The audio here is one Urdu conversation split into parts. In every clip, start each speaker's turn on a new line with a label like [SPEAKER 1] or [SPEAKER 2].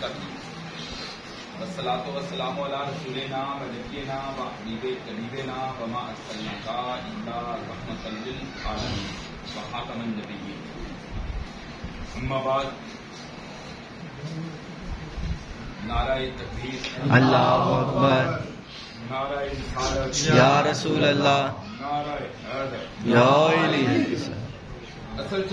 [SPEAKER 1] کر دی والصلاة والسلام على رسولنا ونبينا وحبيب قريبنا وما أرسلناك إلا رحمة للعالمين وخاتم النبيين أما بعد نعرہ تکبیر
[SPEAKER 2] اللہ اکبر۔
[SPEAKER 1] نعرہ رسالت۔
[SPEAKER 2] یا رسول اللہ۔
[SPEAKER 1] نعرہ حیدر
[SPEAKER 2] یا الہی
[SPEAKER 1] اصل چ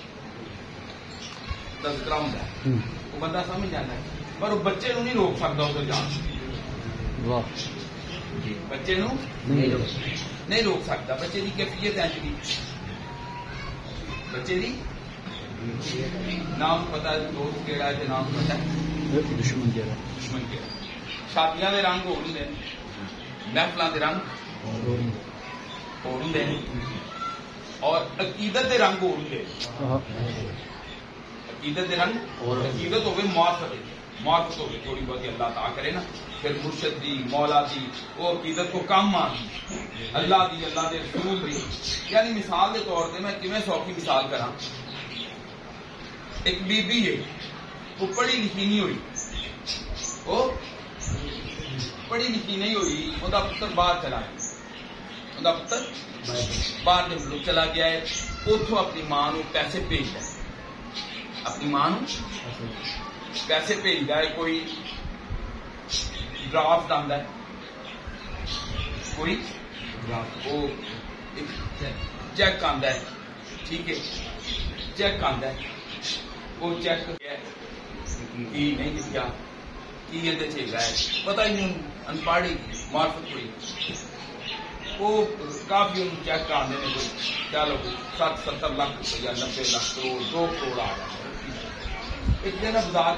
[SPEAKER 1] بندہ پتا دش دادیا کے رنگ ہوتے ہیں۔ محفل اور عقیدت دے رنگ ہوتے ہیں۔ عقیدت دلن اور عقیدت ہوگی موت ہوئے موت تو بھی تھوڑی بہت اللہ تعالیٰ کرے نا۔ پھر مرشد دی، مولا دی، وہ عقیدت کو کم آن اللہ دی، اللہ دے رسول دی۔ یعنی مثال دے طور دے میں کمیں سوکھی مثال کرا ایک بی بی ہے، وہ پڑھی لکھی نہیں ہوئی۔ وہ پڑھی لکھی نہیں ہوئی وہ پتر باہر چلا گیا۔ وہ پتر باہر ملک چلا گیا ہے۔ اتوں اپنی ماں نو پیسے پیش ہے اپنی ماں پیسے بھیجتا ہے کوئی ڈرافٹ آتا ہے کوئی وہ چیک آتا ہے ٹھیک ہے، چیک آتا ہے وہ چیک کی نہیں لکھا کی یہ چاہیے ہے پتا ہی نہیں ان پڑھی معرفت ہوئی۔ وہ کافی ان چیک آتے ہیں کوئی، چلو سات ستر لاکھ روپیہ، نبے لاکھ کروڑ دو کروڑ آ جاتا دن بازار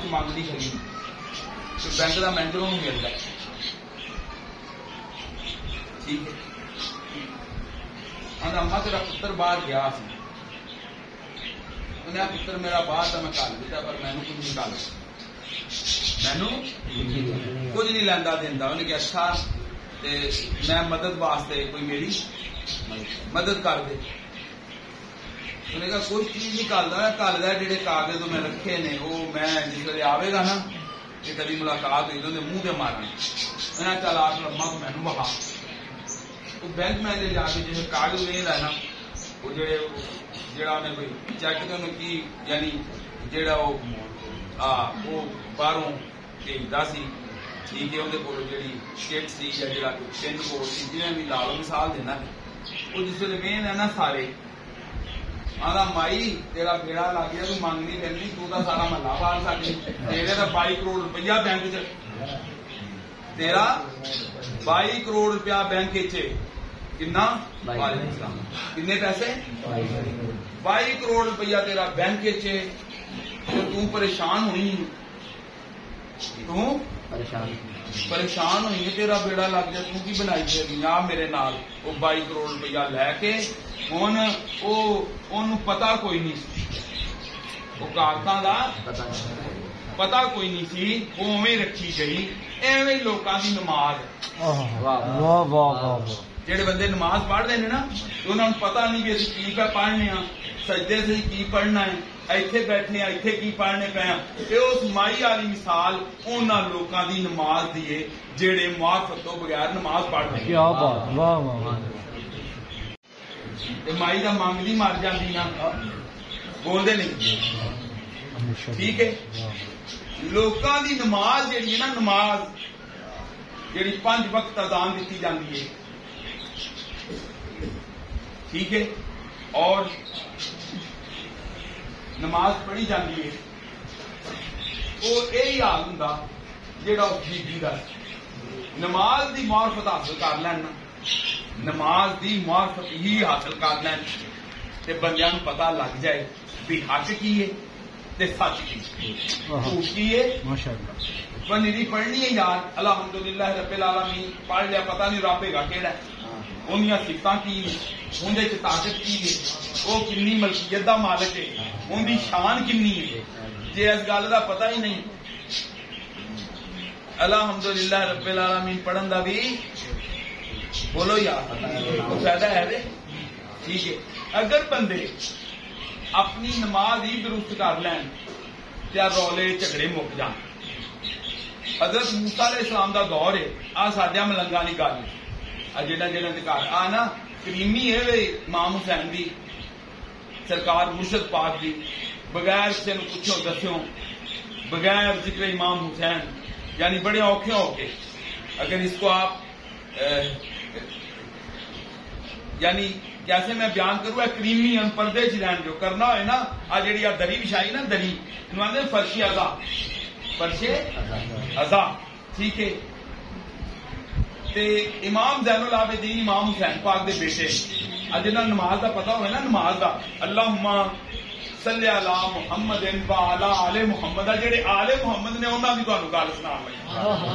[SPEAKER 1] کا پتر باہر گیا تو میں کچھ نہیں لینا اچھا تے میں مدد واسطے میری مدد کر دے۔ انہیں کہا، کوئی چیز نہیں کردا کل دا جڑے کاغذ میں رکھے نے، وہ میں جس ویلے آوے گا نا کہ کبھی ملاقات ہوئی تو انہیں منہ تے مارنا میں چل آ کے اما کو مینو بہا. وہ بینک مینیجر جا کے جس کاغذ لے لینا وہ جڑے جڑا انہیں کوئی چیک تے انہیں کی یعنی جڑا وہ وہ باہروں بھیجدا سی، ٹھیک ہے اندر کول جڑی شیٹ سی یا جڑا پن کوڈ سی جویں بھی لا لو مثال دینا وہ جس ویلے وین ہے نا سارے آدھا مائی تیرا بیڑا لگ گیا تو تو تا سارا محلہ باہر سکتی تیرے تو بائی کروڑ روپیہ بینک چ تیرا بائی کروڑ روپیہ بینک چ کنا وعلیکم السلام کنے پیسے بائی کروڑ روپیہ تیرا بینک چ تو تو پریشان ہوئی تو پریشان ہوئی ہے تیرا بیڑا لگ جائے تو کی بنائی پھر آ میرے نال وہ بائی کروڑ روپیہ لے کے ہوں وہ پتا کوئی نہیں سی وہ کاغذاں دا پتا کوئی نہیں سی وہ اویں رکھی گئی ایویں لوکاں دی نماز جڑے بندے نماز پڑھتے ہیں نا تو انہوں نے پتا نہیں بھی اسی کی پہ پڑھنے ہاں سجدے سے کی پڑھنا ہے ایتھے بیٹھنے ایتھے کی پڑھنے ہاں تے اس مائی والی مثال انہاں لوکاں دی نماز دی ہے جڑے معرفت تو بغیر نماز پڑھتے ہیں
[SPEAKER 2] کیا بات واہ واہ واہ
[SPEAKER 1] مائی دا منگدی مر جاندی نا بولدے نہیں ٹھیک ہے لوکاں دی نماز جڑی ہے نا نماز جڑی پانچ وقت اذان دیتی جاندی ہے ٹھیک ہے اور نماز پڑھی جاتی ہے وہ یہی حال ہوں جا بی بیبی نماز دی معرفت حاصل کر لینا نماز دی معرفت ہی حاصل کر لین تے بندیاں پتہ لگ جائے بھی حق کی ہے
[SPEAKER 2] تے
[SPEAKER 1] سچ کی جھوٹ ہے ماشاءاللہ بندی پڑھنی ہے یار الحمدللہ رب العالمین پڑھ لیا پتہ نہیں رب گا کیڑا ہے اندیاں سفتوں کی اندر چ طاقت کی ہے وہ کنی ملکیت دا مالک ہے ان دی شان کنی ہے جی اس گل دا پتہ ہی نہیں الحمدللہ رب العالمین پڑھن دا بھی بولو یار فائدہ ہے دے ٹھیک ہے اگر بندے اپنی نماز ہی درست کر لین تو رولے جھگڑے مک جان حضرت موسیٰ علیہ السلام دا دور ہے آ سادیا ملنگا نہیں گل جہاں جہاں دکار آ نا کریمی ہے وے امام حسین دی سرکار مرشد پاک دی بغیر سے پوچھو دسو بغیر ذکر امام حسین یعنی بڑے اوکھے ہو کے اگر اس کو آپ یعنی جیسے میں بیان کروں ہے کریمی ان پردے چ رہن جو کرنا ہوئے نا آ جڑی آ دری بچھائی نا دری انہوں نے فرشی ازا فرشے ازا ٹھیک ہے تے امام زین العابدین امام حسین پاک دے بیٹے۔ اج انہاں نماز دا پتہ ہوے نا نماز دا۔ اللہم صلی علی محمد و علی آل محمد۔ جڑے آل محمد نے انہاں دی تانوں گل سنا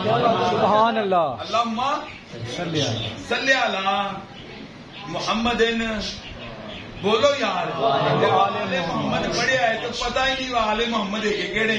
[SPEAKER 1] لئی
[SPEAKER 2] سبحان اللہ
[SPEAKER 1] اللہم
[SPEAKER 2] صلی علی۔
[SPEAKER 1] صلی علی محمد۔ بولو یار آل محمد پڑھیا ہے تو پتہ ہی نہیں آل محمد ہے کہ کیڑے۔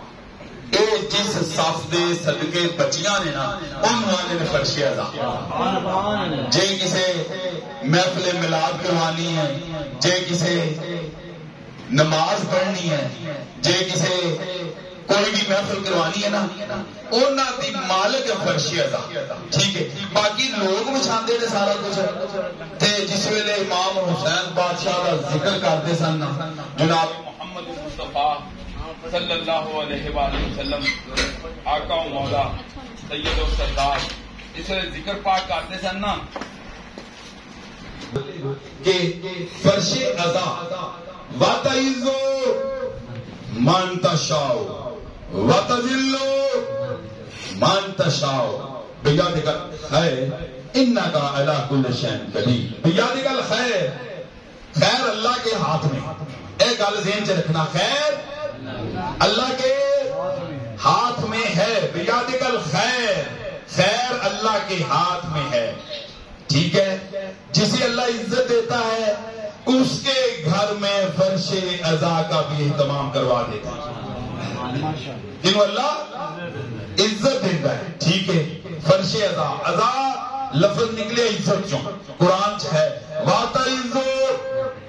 [SPEAKER 3] اے جس صاف دے صدقے بچیاں نے نا انہوں نے فرشی ادا۔ جے کسے محفل ملاد کروانی ہے، جے کسے نماز پڑھنی ہے، جے کسے کوئی بھی محفل کروانی ہے نا انہوں دی مالک فرشی ادا۔ ٹھیک ہے؟ باقی لوگ بچھاندے دے سارا کچھ۔ تے جس ویلے امام حسین بادشاہ دا ذکر دے سن جناب محمد مصطفیٰ صلی
[SPEAKER 1] اللہ علیہ وآلہ وسلم، آقا و مولا، سید و سردار اس لیے ذکر پاک کرتے سن نا۔
[SPEAKER 3] کہ فرش ازا واتعزو، مانتا شاو شاؤ واتذلو، مانتا شاو۔ بیادی گل خیر انہ کا علا کل شین قدیر۔ بیادی گل خیر۔ خیر اللہ کے ہاتھ میں۔ ایک آل ذہن چ رکھنا، خیر۔ اللہ کے ہاتھ میں ہے بیاد خیر خیر اللہ کے ہاتھ میں ہے۔ ٹھیک ہے؟ جسے اللہ عزت دیتا ہے، اس کے گھر میں فرش ازا کا بھی اہتمام کروا دیتا ہے۔ جنہوں اللہ عزت دیتا ہے، ٹھیک ہے؟ فرش ازا ازا لفظ نکلے عزت چوں قرآن چ ہے واتا عزو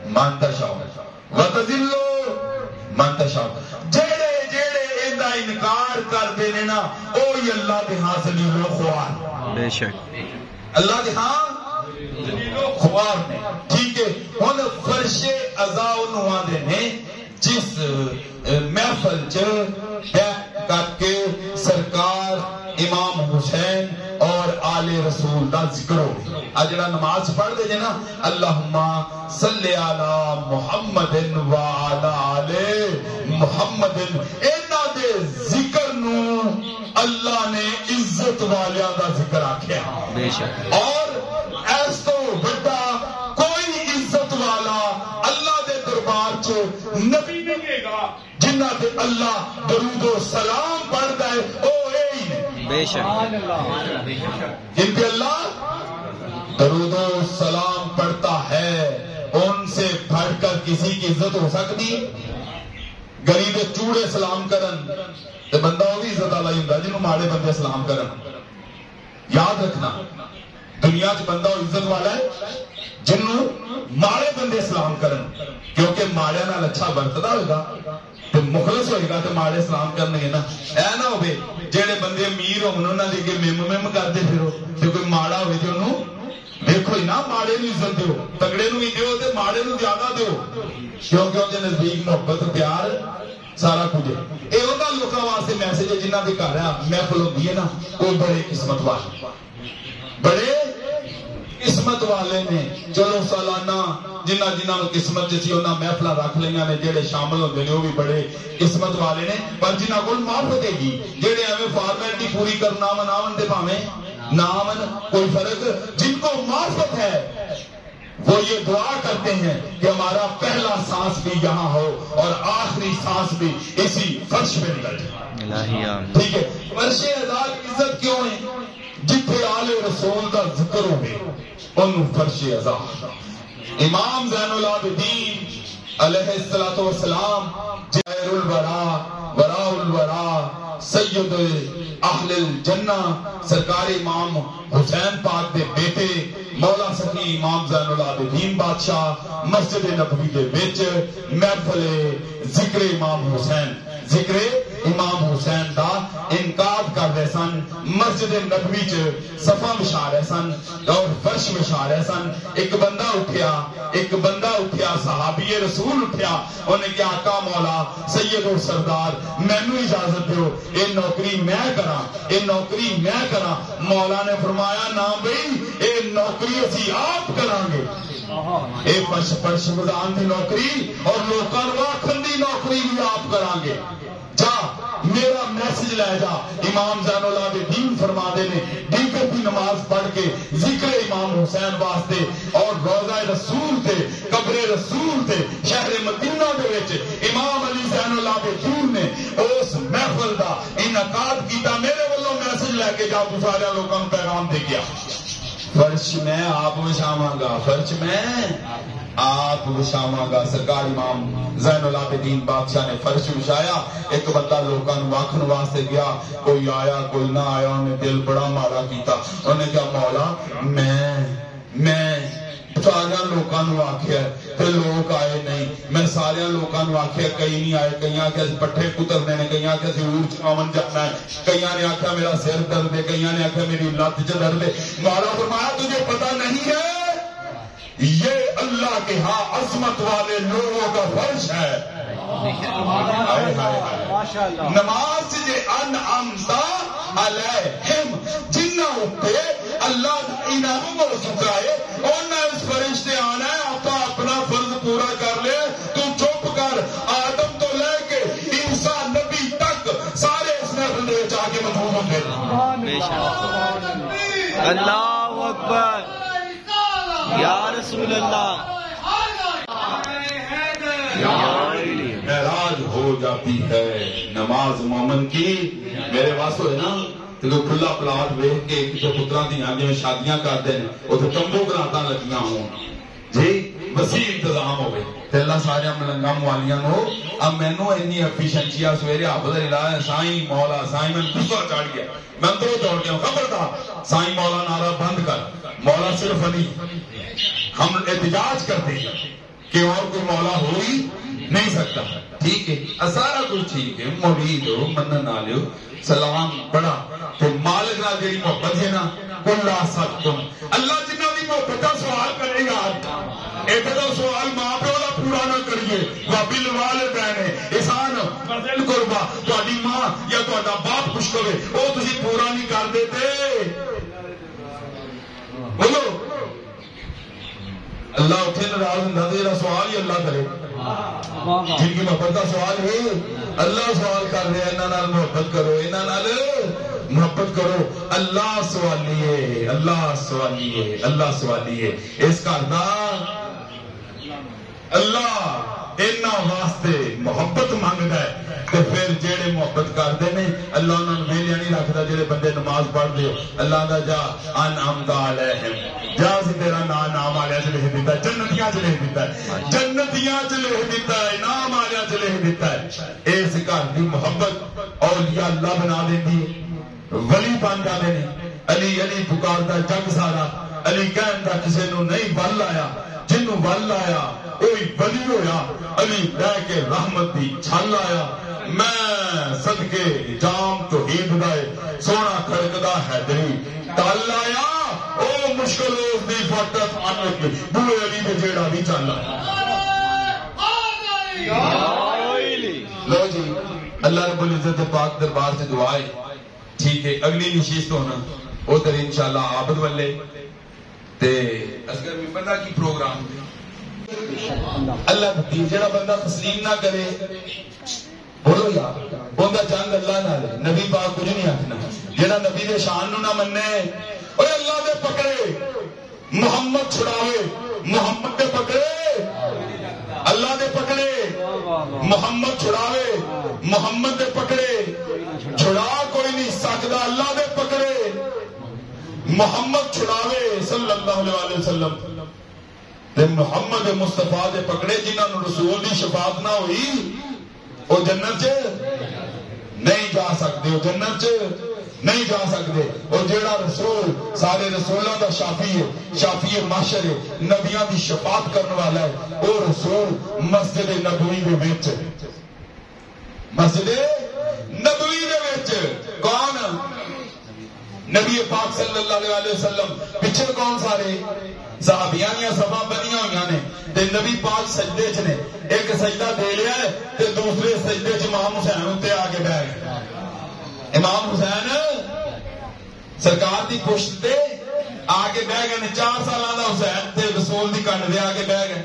[SPEAKER 3] مانتا شاو وتذلو جیڑے جیڑے ایندا انکار کر دے نے نا او ہی اللہ دے ہاں و خوار۔
[SPEAKER 2] بے شک۔
[SPEAKER 3] اللہ کے ہاں خوار نے۔ ٹھیک ہے ہن فرش نے جس محفل چ کر کے سرکار امام حسین اور آل رسول دا ذکر ہو۔ نماز پڑھ دے جے نا اللہم صلی علی محمد و علی محمد اینا دے ذکر نو اللہ نے عزت والیاں دا ذکر آکھیا۔
[SPEAKER 2] بے شک۔
[SPEAKER 3] اور ایس تو بڑا کوئی عزت والا اللہ دے دربار چ نبی نہیں ہے گا جنہ تے اللہ درود و سلام پڑھدا ہے۔ او اے ہی نے
[SPEAKER 2] بے شک۔
[SPEAKER 3] جن پہ اللہ درود و سلام پڑھتا ہے ان سے بڑھ کر کسی کی عزت ہو سکتی؟ گریب چوڑے سلام کرن تے بندہ وہ بھی عزت والا ہی ہوندا جنوں ماڑے بندے سلام کرن۔ یاد رکھنا، دنیا چ بندہ عزت والا ہے جنوں ماڑے بندے سلام کرن، کیونکہ ماڑے نال اچھا برتدا ہوگا تے مخلص ہوئے گا تے ماڑے سلام کرنے نا۔ اے نہ ہوے جڑے بندے امیر ہون، انہاں دے اگے مم مم کردے پھرو، تے کوئی ماڑا ہوے تے انہوں دیکھو ہی نہ ماڑے نو عزت دیو تگڑے نو بھی دیو تے ماڑے نو زیادہ دیو کیونکہ ان دے نزدیک محبت پیار سارا کچھ ہے اے انہاں لوکاں واسطے میسج ہے جنہاں دے گھر محفل ہوندی ہے نا او بڑے قسمت والے بڑے قسمت والے نے چلو سالانہ جنہ جنہ قسمت جسی انہاں محفل رکھ لیاں نے جڑے شامل ہوندے نے او بھی بڑے قسمت والے نے پر جنہاں کول معاف دے گی جڑے ایویں فارمیلٹی پوری کرنا مناون تے بھاویں نامن کوئی فرق جن کو معرفت ہے وہ یہ دعا کرتے ہیں کہ ہمارا پہلا سانس بھی یہاں ہو اور آخری سانس بھی اسی فرش میں نکل جائے۔ ٹھیک ہے۔ فرش آزاد عزت کیوں ہے؟ جتنے آل رسول کا ذکر ہوئے ان فرش آزاد امام زین العابدین علیہ السلام جائر الورا ورا الورا سید اہل الجنہ، سرکار امام حسین پاک دے بیٹے، مولا سکی امام زین العابدین بادشاہ، مسجد نبوی دے بیچ محفل ذکر امام حسین۔ ذکر امام حسین دا انقاد کر رہے سن، مسجد نبوی چ صفا مشا رہے سن اور فرش مشا رہے سن۔ ایک بندہ اٹھیا ایک بندہ اٹھیا، صحابی رسول اٹھیا انہیں کہا، آقا مولا، سید اور سردار میں مینو اجازت دیو، اے نوکری میں کرا اے نوکری میں کرا مولا نے فرمایا نا بھئی، اے نوکری اسی آپ کرانگے اے پرش پرش دی نوکری اور لوکاں واکھن دی نوکری بھی آپ کرانگے مسجد لے جا۔ امام زین اللہ دے دین فرما دے نے۔ دیگر بھی نماز پڑھ کے ذکر امام حسین واسطے اور روزہ رسول تے، قبر رسول تے، شہر مدینہ دے وچ امام علی زین اللہ دے دین نے اس محفل دا انعقاد کیتا۔ میرے والوں میسج لے کے جا، تو سارے لوگوں پیغام دے گیا۔ فرش میں آپ میں شاماں گا۔ فرش میں آپ وشاواں گا، سرکار امام زین العابدین بادشاہ نے فرش وشایا ایک بندہ لوکاں نوں آکھن واسطے گیا، کوئی آیا، کوئی نہ آیا انہیں دل بڑا مارا کیتا۔ انہیں کہا، مولا، میں میں سارے لوکاں نو آکھیا تے لوگ آئے نہیں۔ میں سارے لوکاں نو آکھیا کئی نہیں آئے، کئی کہ پٹھے کتر کترنے نے، کئی کہ اسی اونچ آون جانا ہے۔ کئی نے آکھیا میرا سر درد ہے، کئی نے آکھیا میری لت درد ہے۔
[SPEAKER 2] مولا
[SPEAKER 3] فرمایا، تجھے پتہ نہیں ہے؟ یہ اللہ کے ہاں عظمت والے لوگوں کا فرش ہے۔ نماز جی ان امتا علیہم جنہوں پہ اللہ انہوں کو سکھائے اور نہ اس فرشتے آنا ہے آپ اپنا فرض پورا کر لے تو چپ کر آدم تو لے
[SPEAKER 2] کے انسان نبی تک
[SPEAKER 4] سارے اس نے اپنے جا
[SPEAKER 3] کے مضمون ہوں گے اللہ اکبر۔ یا رسول اللہ۔ معراج ہو جاتی ہے نماز مومن کی۔ میرے واسطے ہوئے نا تو کھلا پلاٹ ویچ کے ایک جو پتران دی آنے میں شادیاں کر دیں وہ تو کمبو گراتا لگیاں ہوں۔ جی وسیع انتظام ہوئے۔ تے اللہ سارے ملنگا موالیاں نو اب میں نو انی افیشنسی آ سویرے در الہ ہے سائیں مولا سائیں میں دوسرا چاڑ گیا میں اندروں دوڑ گیا خبر تھا سائیں مولا نعرہ بند کر مولا صرف علی ہم اتجاج کرتے ہیں کہ اور کوئی مولا ہوئی نہیں سکتا ٹھیک ہے سارا کچھ ٹھیک ہے مرید ہو منن آلے ہو سلام بڑا تو مالک نہ جڑی محبت ہے نا بلا سکتم اللہ جنہ دی محبت سوال کرے گا سوال ماں پہ پورا نہ کریے۔ والدین احسان قربا۔ ماں یا باپ کرے۔ پورا نہیں کر دیتے۔ بولو۔ اللہ اٹھے ناراض نہ دے سوال ہی اللہ
[SPEAKER 2] کرے۔ جن
[SPEAKER 3] کی محبت کا سوال ہے، اللہ سوال کر رہے ہے نال محبت کرو، انہاں نال محبت کرو۔ اللہ سوالیے اللہ سوالیے اللہ سوالیے اس کا نام اللہ اینا واسطے محبت مانگتا ہے۔ تو پھر جیڑے محبت کرتے ہیں اللہ انہوں نے ویلیا نہیں رکھتا جیڑے بندے نماز پڑھ دے اللہ دا جا ان امدا علیہم۔ جا سی تیرا نا نام آلیا چ لکھ دیتا ہے جنتیاں چ لکھ دیتا ہے۔ ہاں جی۔ جنتیاں چ لکھ دیتا ہے نام آلیا چ لکھ دیتا ہے۔ اس گھر دی محبت اولیاء اللہ بنا دیتی ہے۔ ولی بن جاتے علی علی پکارتا جنگ سارا علی کہندا کسے نو نہیں بل آیا جنوں بل آیا اوہی ولی ہویا علی رہ کے رحمت دی چھل آیا۔ میں صدقے جام تو ہید دائے سونا ہے دری تال آیا او مشکل روز دی فاتت آنے کے بلو علی دے جیڑا بھی چل آیا۔ لو جی اللہ رب العزت پاک دربار سے دعائیں ٹھیک ہے، اگلی نشست ہونا۔ ادھر انشاءاللہ عابد والے۔ تے
[SPEAKER 1] اصغر ممبر دا کی پروگرام۔
[SPEAKER 3] اللہ دی جڑا بندہ تسلیم نہ کرے، بولو یار بوندا جنگ اللہ نال نبی پاک کچھ نہیں آکھنا۔ جڑا نبی دے شان نو نہ مننے اوے اللہ دے پکڑے۔ محمد چھڑاوے، محمد دے پکڑے۔ اللہ دے پکڑے، محمد چھڑاوے، محمد دے پکڑے، چھڑا کوئی نہیں سکتا، اللہ دے پکڑے، محمد چھڑاوے صلی اللہ علیہ وسلم۔ تے محمد مصطفیٰ دے پکڑے، جنہاں نو رسول دی شفاعت نہ ہوئی وہ جنت چ نہیں جا سکتے وہ جنت چ نہیں جا سکتے۔ وہ جیڑا رسول، سارے رسولوں دا شافی ہے، شافی معاشر ہے، نبیاں دی شفاعت کرنے والا ہے، وہ رسول مسجد نبوی دے وچ مسجد نبوی دے وچ کون؟ نبی پاک صلی اللہ علیہ وسلم۔ پچھے کون سارے؟ صحابیاں دیا سبا بنیا ہوئی نے۔ تے نبی پاک سجدے چ نے۔ ایک سجدہ دے لیا ہے، تے دوسرے سجدے چ امام حسین اتنے آ کے بہ گئے۔ امام حسین سرکار دی پشت تے آ کے بہ گئے چار سالہ دا حسین تے رسول دی کنڈ دے آ کے بہ گئے۔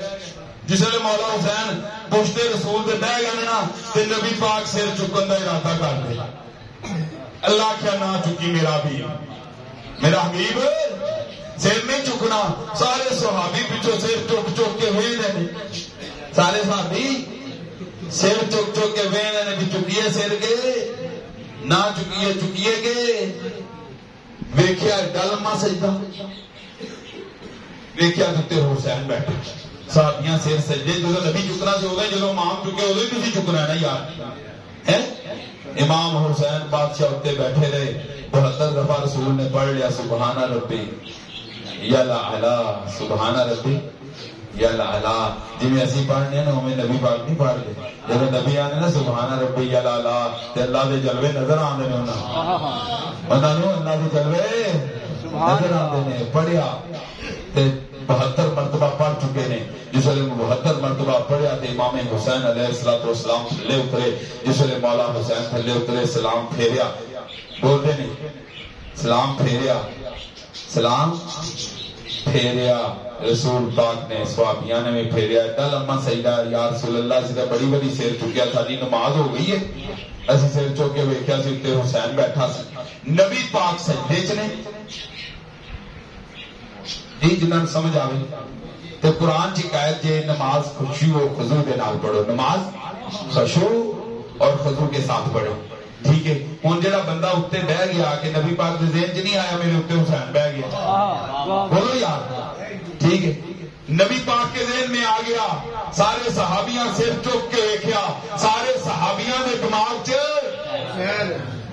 [SPEAKER 3] جس ویلے مولا حسین پشت رسول تے بہ گئے نا، تے نبی پاک سر چکن دا ارادہ کر دے۔ اللہ کیا نہ چکی میرا بھی۔ میرا حبیب سر نہیں چکنا۔ سارے صحابی پیچھو سر چک چک کے ہوئے نے۔ سارے صحابی سر چک چک کے ہوئے نے چکیے سر کے۔ نہ چکیے چکیے کے ویکھیا ڈلما سجدہ۔ ویکھیا دتے حسین بیٹھے۔ صحابیاں سر سجدے جو نبی چکنا سے ہو گئے جو امام چکے ہو گئے تھی چکنا ہے نا یار۔ ہے امام حسین بادشاہ اتنے بیٹھے رہے۔ بہتر دفعہ رسول نے پڑھ لیا سبحانہ ربی یا لا علا سبحانہ ربی۔ یا لا جی اسی پڑھنے نا ہمیں نبی پاک نہیں پڑھ لے جب نبی آنے نا سبحانہ ربی یا لا تے اللہ دے جلوے نظر آنے نے انہاں۔ نو اللہ دے جلوے نظر آنے نے۔ پڑھیا۔ تے بہتر مرتبہ پڑھ چکے نے۔ جس ویلے بہتر مرتبہ پڑھیا تے امام حسین علیہ الصلوۃ والسلام تھلے اترے۔ جس ویلے مولا حسین تھلے اترے سلام پھیریا۔ بولتے نہیں۔ سلام پھیریا۔ سلام۔ پھیریا، رسول پاک نے صحابیاں نے بھی پھیریا۔ ایڈا لمبا سجدہ یا رسول اللہ سے بڑی بڑی سیر چکیا تھا نماز ہو گئی ہے۔ اسی سیر چک کے ویکھیا سی تے حسین بیٹھا سی۔ نبی پاک سجدے چ نے جی جنہاں سمجھ آوے، تے قرآن چ قائد جے، نماز خشوع و خضوع دے نال پڑھو۔ نماز خشوع اور خضوع کے ساتھ پڑھو۔ ٹھیک ہے۔ ہن جڑا بندہ اوتے بیٹھ گیا کہ نبی پاک دے ذہن چ نہیں آیا میرے اوتے حسین بیٹھ گیا۔ بولو یار۔ ٹھیک ہے۔ نبی پاک کے ذہن میں آ گیا۔ سارے صحابیاں سر چک کے دیکھا سارے صحابیاں دے دماغ چ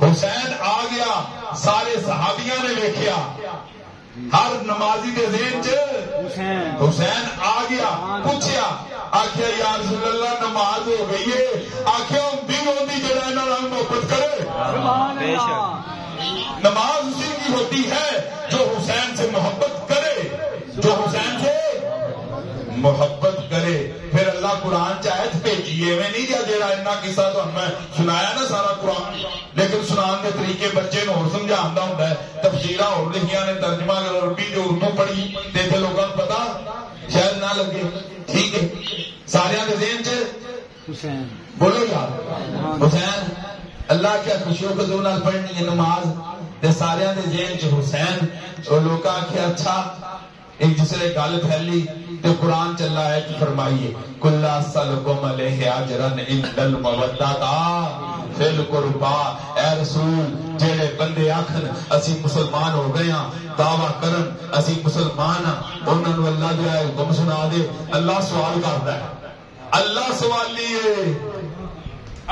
[SPEAKER 3] حسین۔ آ گیا۔ سارے صحابیاں نے دیکھا ہر نمازی دے ذہن چ حسین۔ آ گیا پوچھیا آخیا یا رسول اللہ نماز ہو گئی ہے؟ آخیا بھی ہوتی جڑا نال محبت کرے.
[SPEAKER 4] بے شک۔
[SPEAKER 3] نماز اسی کی ہوتی ہے جو حسین سے محبت کرے جو حسین محبت کرے پھر اللہ قرآن چاہت بھیجیے میں نہیں جا جیڑا اتنا قصہ تو میں سنایا نا سارا قرآن۔ لیکن سنان کے طریقے بچے نو اور سمجھانا ہوتا ہے۔ تفسیرہ اور لکھیاں نے ترجمہ کر عربی جو اردو پڑھی تے تے لوگوں کو پتا شاید نہ لگے۔ ٹھیک ہے۔ سارے کے ذہن چ بولو یار۔ حسین اللہ کیا خوشی و خزو نال پڑھنی ہے نماز؟ تے سارے دے ذہن چ حسین۔ او لوکا آکھیا اچھا ایک دوسرے گل پھیلی۔ تے قرآن چلا ہے کہ فرمائیے، کلا سلکم علیہ اجرن عند المودتا فل قربا اے رسول جڑے بندے آکھن، اسی مسلمان ہو گئے ہاں دعویٰ کرن، اسی مسلمان ہاں انہاں نو اللہ جو ہے حکم سنا دے، اللہ سوال کردا ہے۔ اللہ سوال لیے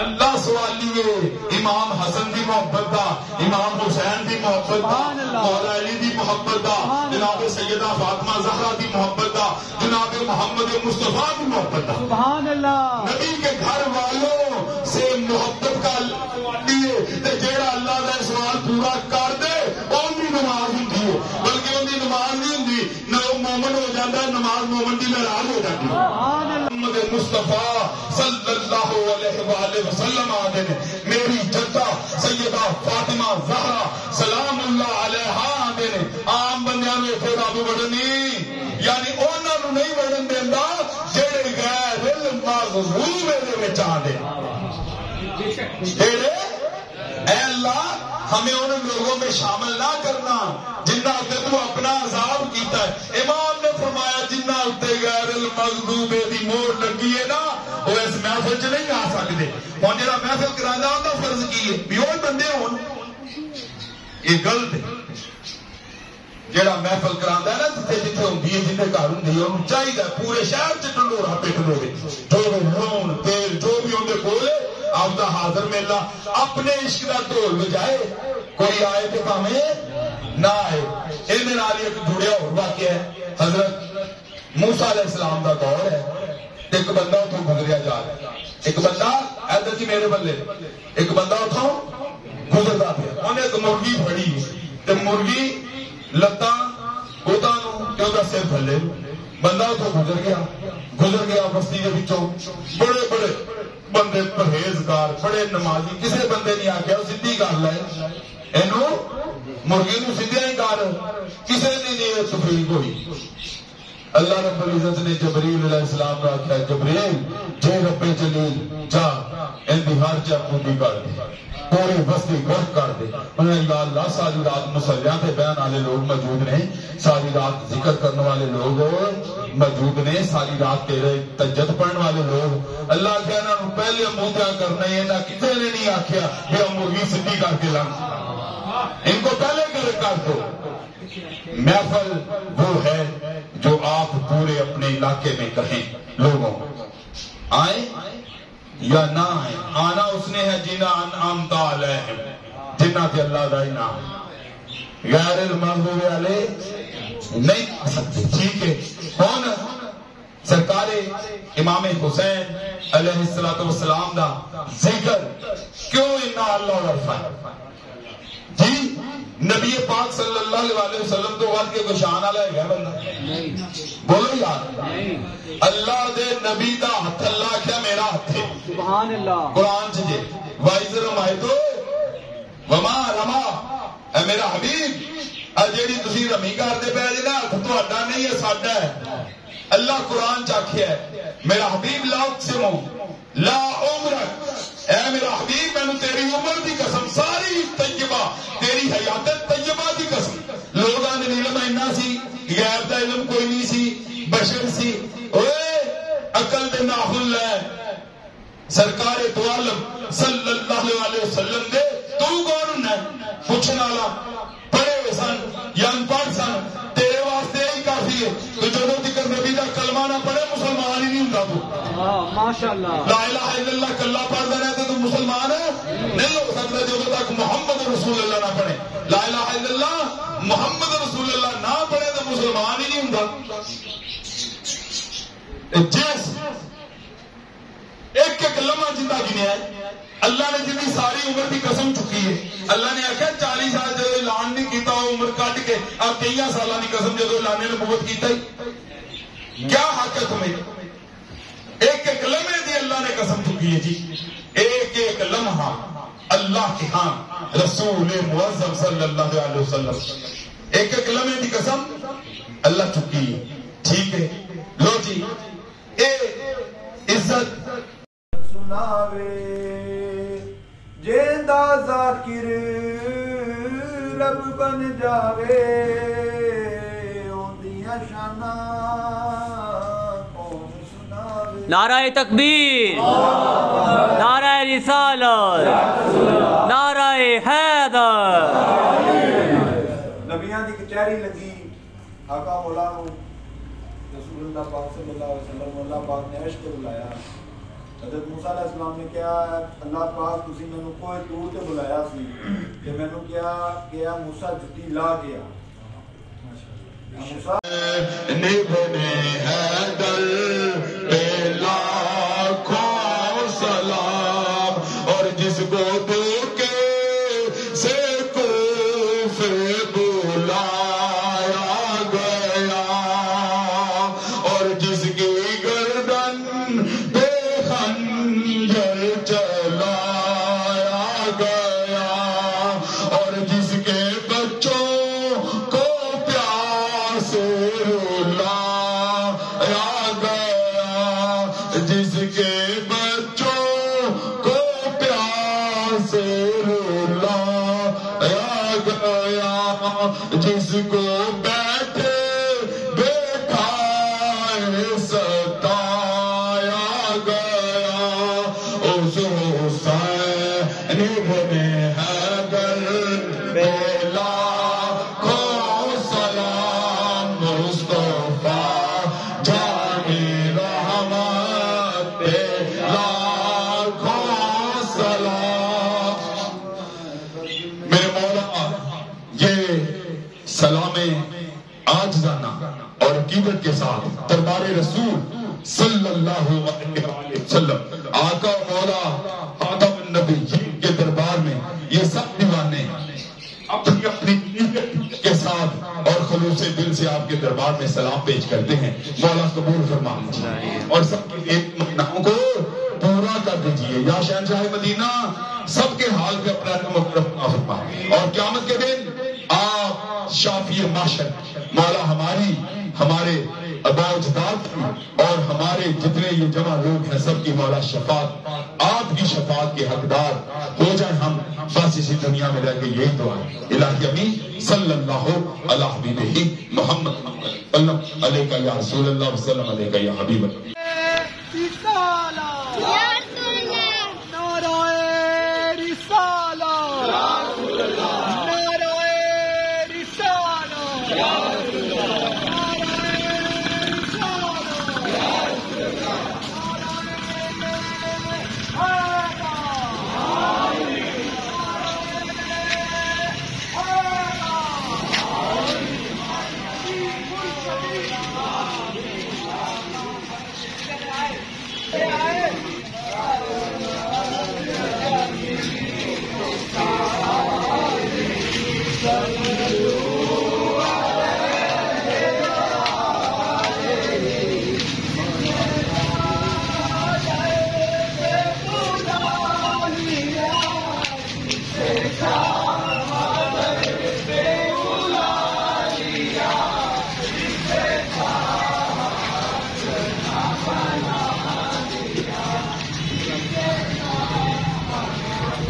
[SPEAKER 3] اللہ سوالی ہے۔ امام حسن دی محبت دا امام حسین دی محبت دا مولا علی دی محبت دا جناب سیدہ فاطمہ زہرا دی محبت دا جناب محمد مصطفیٰ دی محبت دا۔
[SPEAKER 2] سبحان اللہ
[SPEAKER 3] نبی کے گھر والوں سے محبت کا اللہ ہے تے جیڑا اللہ دا سوال پورا کر دے اون دی نماز ہوندی ہے۔ بلکہ اون دی نماز نہیں ہوندی نہ وہ مومن ہو ہے نماز مومن دی ناراض ہو جاتی ہے محمد مصطفیٰ صلی اللہ علیہ وآلہ وسلم آدھے نے میری جدہ سیدہ فاطمہ زہرا سلام اللہ علیہ آدھے نے عام بندیاں میں اتنے بابو بڑھنی یعنی انہوں نے نہیں بڑھن دینا جڑے غیر المغضوب دے وچ آدھے جڑے اے اللہ ہمیں ان لوگوں میں شامل نہ کرنا جنہ اتنے تو اپنا عذاب کیتا ہے. امام نے فرمایا جنہ اتنے غیر المغضوب دی مور لگی ہے نا محفل چ نہیں آ سکتے ہوں جا محفل کرانا ہوتا فرض کی ہے بھی وہ بندے ہون یہ غلط جڑا محفل کرانا ہے نا جتنے جتنے ہوتی ہے جنہیں گھر ہوں انہوں چاہیے پورے شہر چ ڈلورا پٹ لو جو لون تیل جو بھی اندر کول ہے آپ کا حاضر میلا اپنے عشق کا ڈھول بجائے کوئی آئے تو ہمیں نہ آئے یہ ایک جڑیا اور واقعہ ہے حضرت موسا علیہ السلام کا دور ہے ایک بندہ اتوں گزریا جا رہا ہے جی میرے بلے ایک بندہ اتوں گزرتا پیا انہیں ایک مرغی پڑی تے مرغی لتاں گوتاں نو تے اودا سر تھلے بندہ اتوں گزر گیا۔ گزر گیا، بستی کے وچوں۔ بڑے بڑے بندے، پرہیزگار، بڑے نمازی۔ کسے بندے نہیں آخیا وہ سیدھی کر لے اینو مرغی نو سیدھا ہی کر کسے نے نہیں یہ تفریق ہوئی۔ اللہ رب العزت نے جبریل علیہ السلام کو آخیا جبریل، جے رب جلیل، جا، ان دی ہر جا پوری کر دے پورے بستی غرق کر دے۔ انہوں نے یا اللہ ساری رات مسلیاں تے بیان والے لوگ موجود نے، ساری رات ذکر کرنے والے لوگ موجود نے، ساری رات تیرے تجد پڑھنے والے لوگ۔ اللہ کیا انہوں نے پہلے موتیا کرنا ہے نہ کسی نے نہیں آخیا کہ ہم مرغی سدھی کر کے لنگ۔ ان کو پہلے غرق کر دو۔ محفل وہ ہے جو آپ پورے اپنے علاقے میں کہیں۔ لوگوں آئے یا نہ آئے آنا اس نے ہے جنا انعامتا علیہم۔ جنہ کے اللہ کا انعام۔ غیر المغضوب والے نہیں آ سکتے۔ ٹھیک ہے۔ کون سرکار امام حسین علیہ السلام والسلام دا ذکر کیوں انا اللہ ورفا جی نبی پاک صلی اللہ علیہ وسلم تو بعد کے شان والا ہے بندہ؟ بولو یار اللہ دے نبی دا ہاتھ اللہ کیا میرا ہاتھ ہے۔
[SPEAKER 2] سبحان اللہ۔
[SPEAKER 3] قرآن چ جے۔ وائز رمائے تو۔ وما رما۔ اے میرا حبیب اے جیڑی تسی رمی کرتے پے جے نا ہاتھ تہاڈا نہیں ہے ساڈا ہے۔ اللہ قرآن چ آکھیا ہے میرا حبیب لا اقسمو لا عمرک۔ اے میرا حبیب، میں تیری عمر دی قسم، ساری طیبہ، تیری حیات طیبہ دی قسم۔ لوگاں نے، علم اینا سی، غیر دا علم کوئی نہیں سی، بشر سی۔ اوے عقل دے ناخن لے۔ سرکار دو عالم صلی اللہ علیہ وسلم دے، تو کون ہے پوچھنے والا، پڑھے ہوئے سن یا ان پڑھ سن؟ ہے۔ تو جدو تکر نبی دا کلمہ نہ پڑھے مسلمان ہی نہیں ہوتا تو
[SPEAKER 2] واہ ماشاء اللہ
[SPEAKER 3] لا الہ الا اللہ کلا پڑھتا رہتا تو مسلمان نہیں ہو سکتا جب تک محمد رسول اللہ نہ پڑھے۔ لا الہ الا اللہ محمد رسول اللہ نہ پڑھے تو مسلمان ہی نہیں ہوتا جس ایک ایک لمحہ زندہ گنیا ہے۔ اللہ نے جن ساری عمر کی قسم چکی ہے، اللہ نے آخیا چالی سال جب اعلان نہیں کیتا عمر کٹ کے اب کئی سالوں کی قسم جب اعلان نے نبوت کیتا ہی؟ کیا حق ہے تمہیں ایک ایک لمحے دی اللہ نے قسم چکی ہے جی۔ ایک ایک لمحہ اللہ کے ہاں رسول معظم صلی اللہ علیہ وسلم۔ ایک ایک لمحے دی قسم اللہ چکی ہے۔ ٹھیک ہے۔ لو جی۔ اے عزت۔
[SPEAKER 5] سناوے۔ ذاکر رب بن جاوے اوندیاں شاناں سناوے
[SPEAKER 2] نعرہ تکبیر نعرہ رسالت نعرہ حیدر
[SPEAKER 5] نبیاں دی کچہری لگی آقا مولا رسول اللہ پاک صلی اللہ علیہ وسلم اللہ پاک نے عشق بلایا حضرت موسیٰ علیہ السلام نے کیا اللہ پاک تسی میں کوئی دور تے بلایا سی کہ میں نے کیا کیا موسیٰ جتی لا گیا۔ موسیٰ
[SPEAKER 3] نبنے حیدر پہ لاکھوں سلام اور جس کو یہ سب دیوانے اپنی اپنی نیت کے ساتھ اور خلوص دل سے آپ کے دربار میں سلام پیش کرتے ہیں۔ مولا قبول فرما۔ اور سب کی ایک مہینوں کو پورا کر دیجیے یا شہنشاہ مدینہ، سب کے حال پہ اپنا مقرر فرما۔ اور قیامت کے دن آپ شافی معاشر، مولا ہماری، ہمارے ادا اجداد کی اور ہمارے جتنے یہ جمع لوگ ہیں سب کی مولا شفاعت، آپ کی شفاعت کے حقدار ہو جائیں ہم، بس اسی دنیا میں رہ کے یہی دعا ہے۔ الہی امین صلی اللہ علیہ محمد علیہ یا رسول اللہ وسلم علیہ یا حبیب اللہ